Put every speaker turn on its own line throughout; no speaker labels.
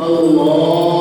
Allah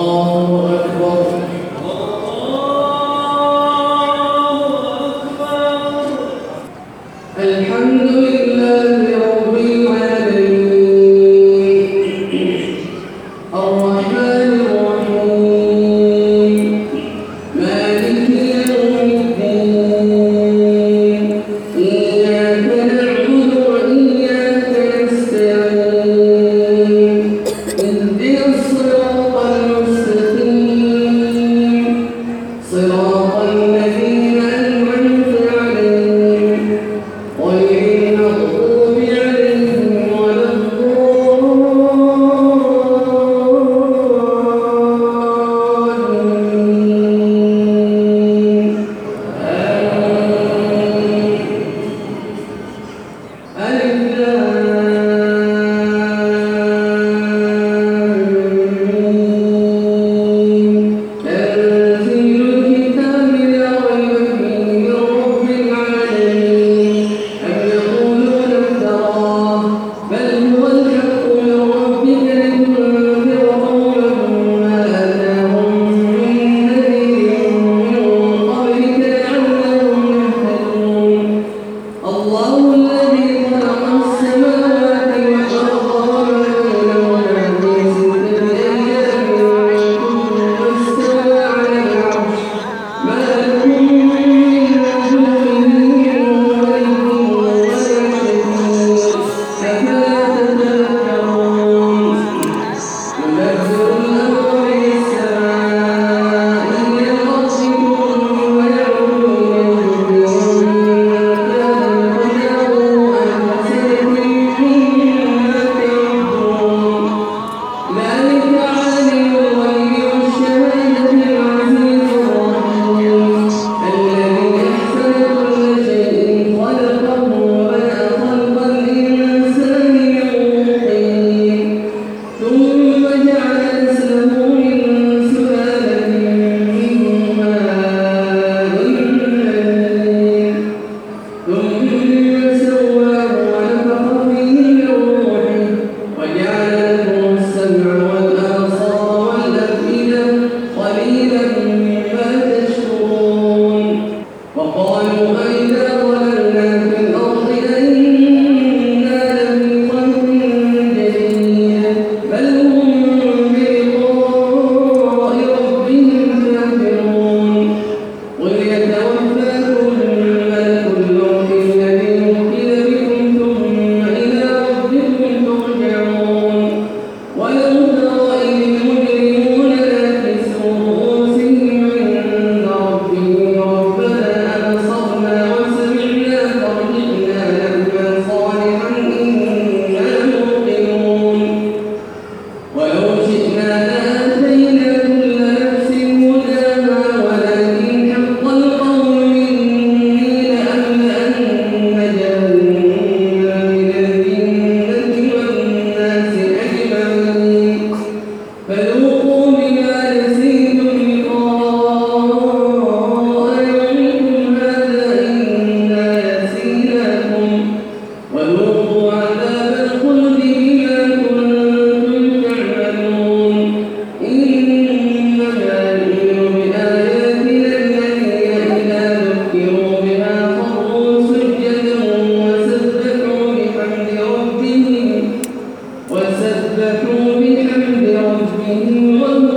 Amen.